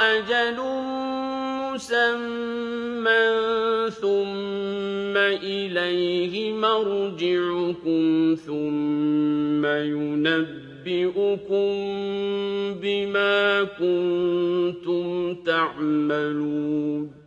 أجل مسمى ثم إليه مرجعكم ثم ينبئكم بما كنتم تعملون